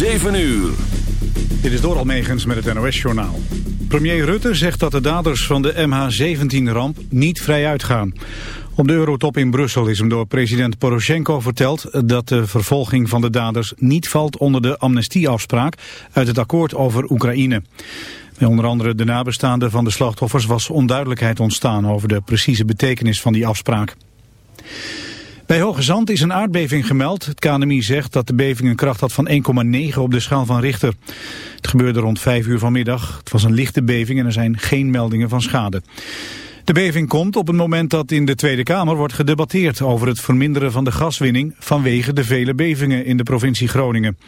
7 uur. Dit is door Almegens met het NOS-journaal. Premier Rutte zegt dat de daders van de MH17-ramp niet vrij uitgaan. Op de Eurotop in Brussel is hem door president Poroshenko verteld... dat de vervolging van de daders niet valt onder de amnestieafspraak... uit het akkoord over Oekraïne. Bij onder andere de nabestaanden van de slachtoffers was onduidelijkheid ontstaan... over de precieze betekenis van die afspraak. Bij Hoge Zand is een aardbeving gemeld. Het KNMI zegt dat de beving een kracht had van 1,9 op de schaal van Richter. Het gebeurde rond 5 uur vanmiddag. Het was een lichte beving en er zijn geen meldingen van schade. De beving komt op het moment dat in de Tweede Kamer wordt gedebatteerd over het verminderen van de gaswinning vanwege de vele bevingen in de provincie Groningen.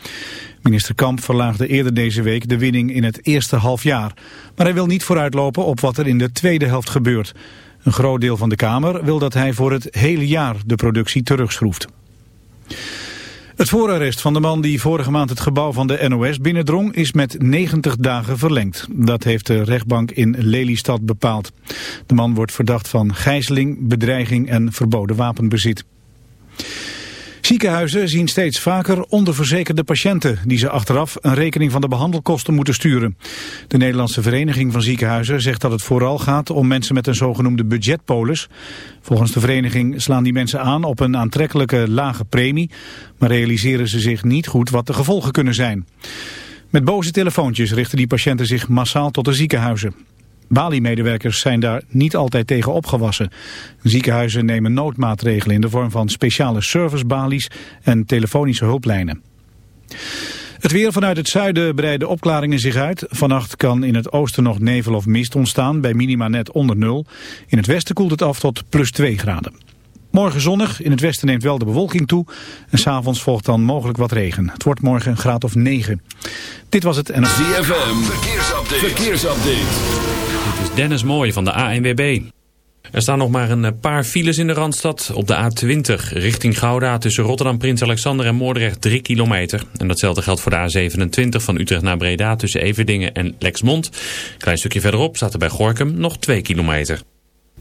Minister Kamp verlaagde eerder deze week de winning in het eerste halfjaar. Maar hij wil niet vooruitlopen op wat er in de tweede helft gebeurt. Een groot deel van de Kamer wil dat hij voor het hele jaar de productie terugschroeft. Het voorarrest van de man die vorige maand het gebouw van de NOS binnendrong is met 90 dagen verlengd. Dat heeft de rechtbank in Lelystad bepaald. De man wordt verdacht van gijzeling, bedreiging en verboden wapenbezit. Ziekenhuizen zien steeds vaker onderverzekerde patiënten die ze achteraf een rekening van de behandelkosten moeten sturen. De Nederlandse Vereniging van Ziekenhuizen zegt dat het vooral gaat om mensen met een zogenoemde budgetpolis. Volgens de vereniging slaan die mensen aan op een aantrekkelijke lage premie, maar realiseren ze zich niet goed wat de gevolgen kunnen zijn. Met boze telefoontjes richten die patiënten zich massaal tot de ziekenhuizen. Bali-medewerkers zijn daar niet altijd tegen opgewassen. Ziekenhuizen nemen noodmaatregelen in de vorm van speciale servicebalies en telefonische hulplijnen. Het weer vanuit het zuiden breiden opklaringen zich uit. Vannacht kan in het oosten nog nevel of mist ontstaan, bij minima net onder nul. In het westen koelt het af tot plus 2 graden. Morgen zonnig, in het westen neemt wel de bewolking toe. En s'avonds volgt dan mogelijk wat regen. Het wordt morgen een graad of 9. Dit was het en... ZFM, verkeersupdate. verkeersupdate. Dit is Dennis Mooij van de ANWB. Er staan nog maar een paar files in de Randstad. Op de A20 richting Gouda tussen Rotterdam, Prins Alexander en Moordrecht 3 kilometer. En datzelfde geldt voor de A27 van Utrecht naar Breda tussen Everdingen en Lexmond. Klein stukje verderop staat er bij Gorkum nog 2 kilometer.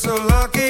so lucky.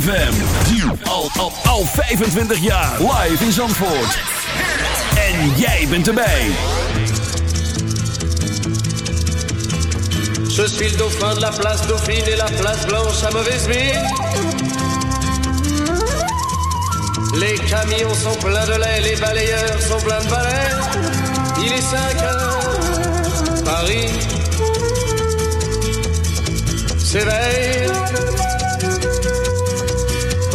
ZFM. Al, al, al 25 jaar. Live in Zandvoort. En jij bent erbij. Je suis le dauphin de la place Dauphine et la place Blanche à mauvaise mine. Les camions sont pleins de lait, les balayeurs sont pleins de balais. Il est 5 heures, Paris s'éveille.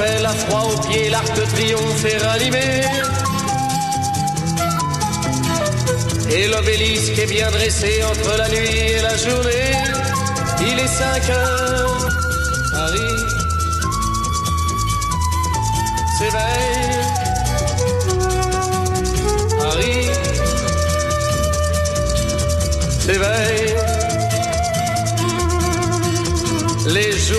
Eiffel a froid aux pieds, l'arc de triomphe est rallumé. Et l'obélisque est bien dressé entre la nuit et la journée. Il est 5 heures, Paris s'éveille. Paris s'éveille.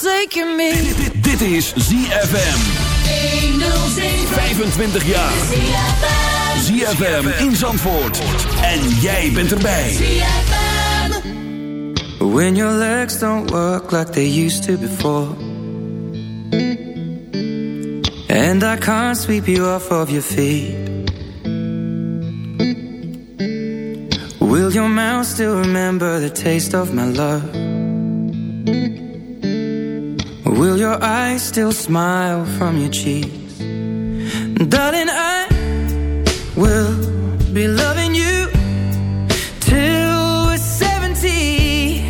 forsaken me. Dit, is ZFM. 25 jaar. ZFM in Zandvoort. En jij bent erbij. When your legs don't work like they used to before. And I can't sweep you off of your feet. Will your mouth still remember the taste of my love? Will your eyes still smile from your cheeks? Darling, I will be loving you till we're 70.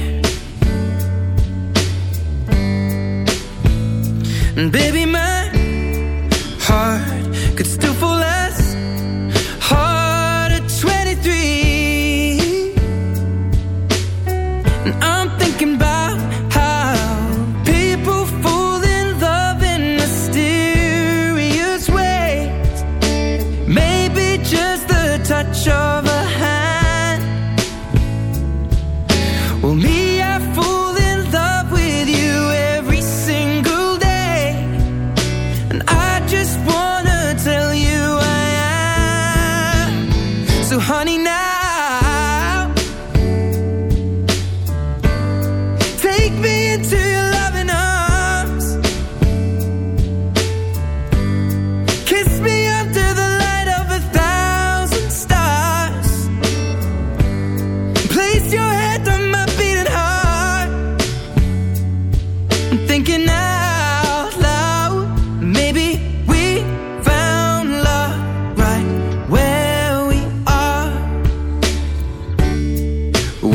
And baby, my heart could still fall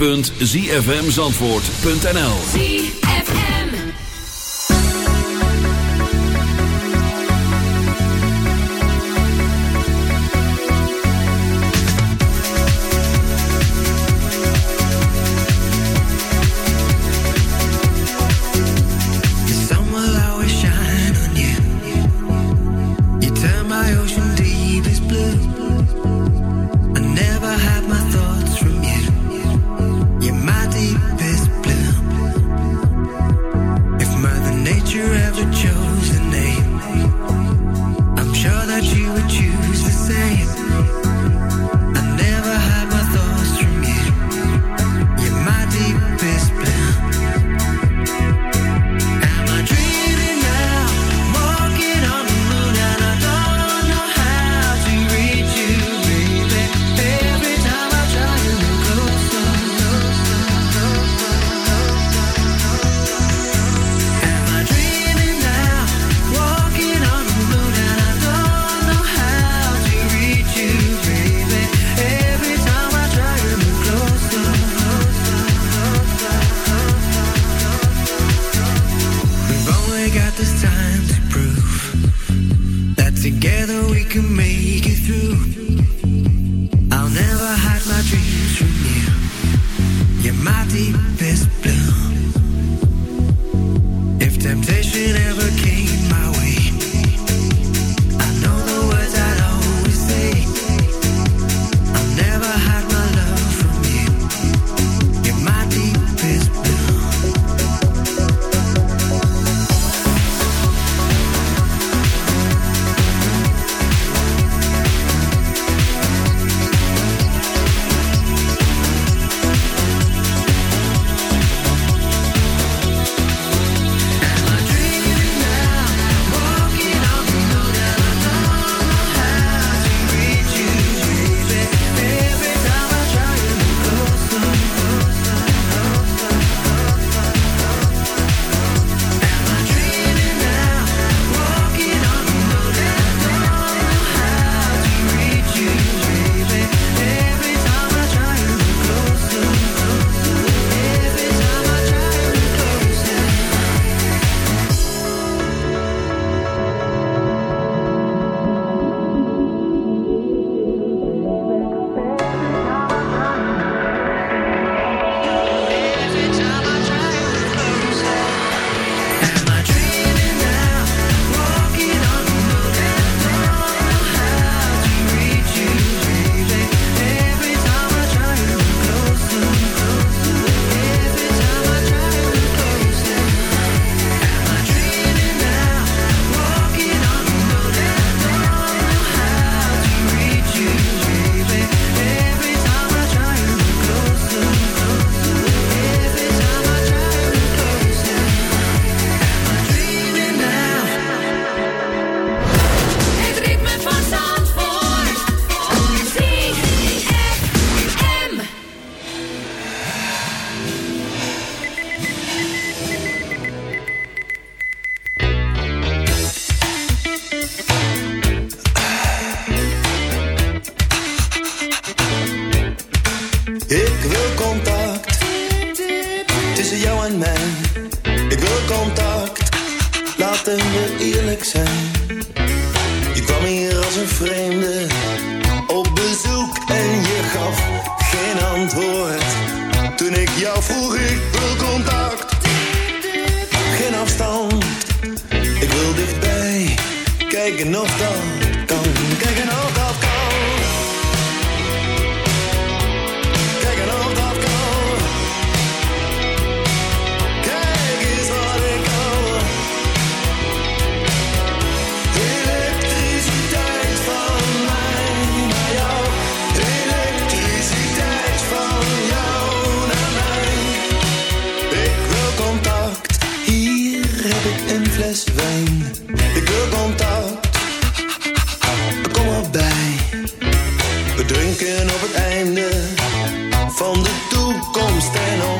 www.zfmzandvoort.nl een fles wijn. Ik wil contact, kom erbij. We drinken op het einde van de toekomst en op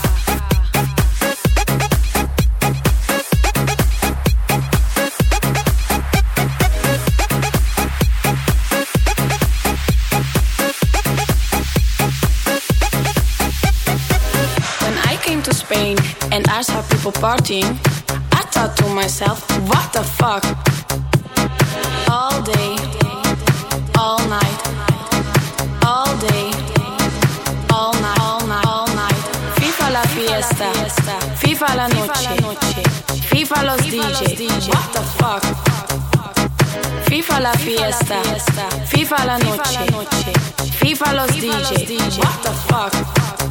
Partying, I thought to myself, what the fuck? All day, all night, all day, all night, all night, all night. Viva la fiesta, viva la noche, viva los DJ. What the fuck? Viva la fiesta, viva la noche, viva los DJ. What the fuck?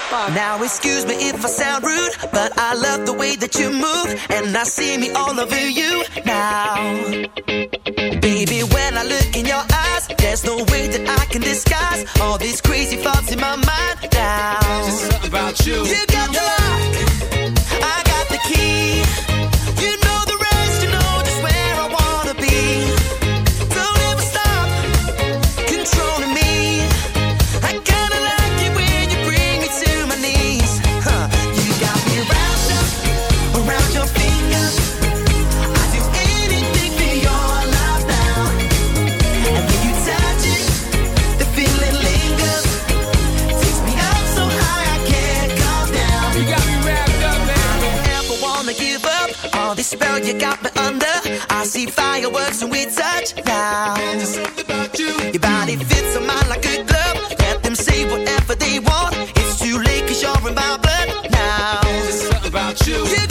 Now excuse me if I sound rude, but I love the way that you move, and I see me all over you now. Baby, when I look in your eyes, there's no way that I can disguise all these crazy thoughts in my mind now. Just something about you. You got the lock, wanna give up. All this spell you got me under. I see fireworks when we touch now. Just something about you. Your body fits on mine like a glove. Let them say whatever they want. It's too late cause you're in my blood now. Just something about you. You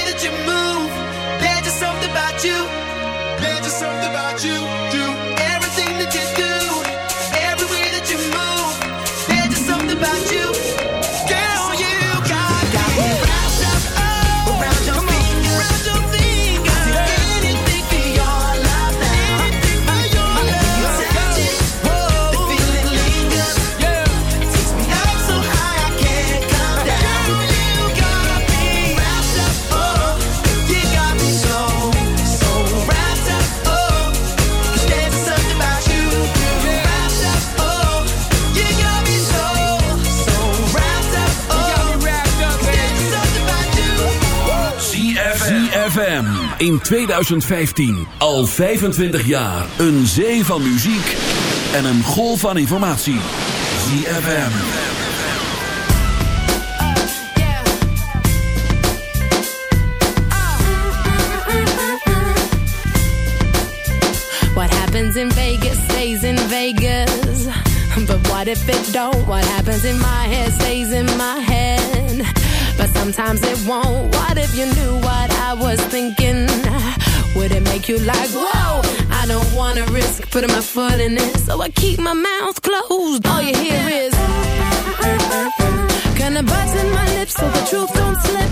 in 2015. Al 25 jaar. Een zee van muziek en een golf van informatie. ZFM. What happens in Vegas stays in Vegas. But what if it don't? What happens in my head stays in my head. sometimes it won't. What if you knew what I was thinking? Would it make you like, whoa? I don't wanna risk putting my foot in it, so I keep my mouth closed. All you hear is, kinda buzzing my lips so the truth don't slip.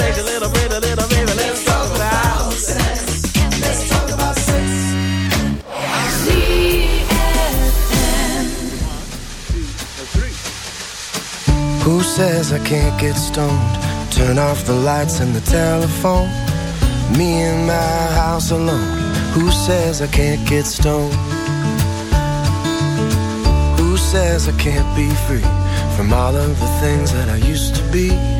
Talk a little bit, a little baby. Let's talk about sex. Let's talk about sex. Who says I can't get stoned? Turn off the lights and the telephone. Me in my house alone. Who says I can't get stoned? Who says I can't be free from all of the things that I used to be?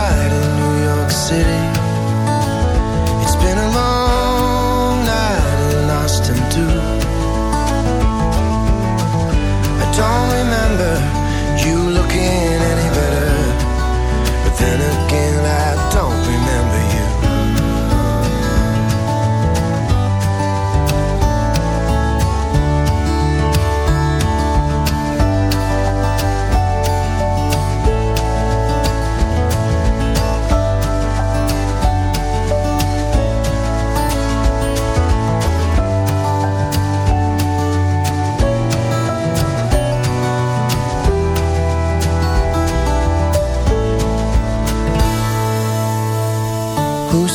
only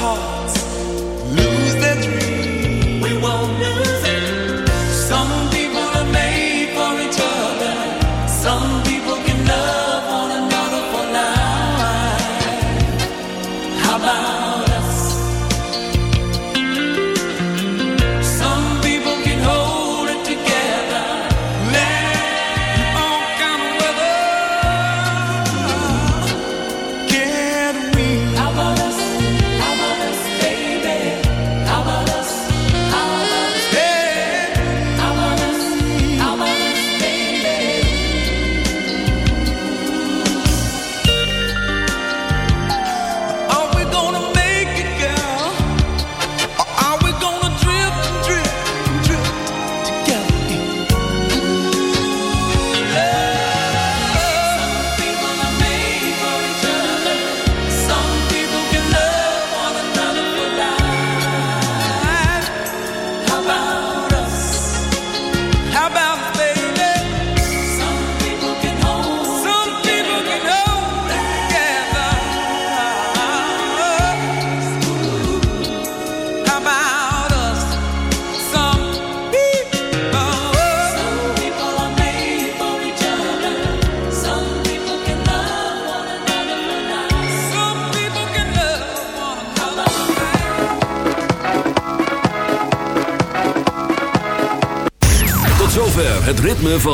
好。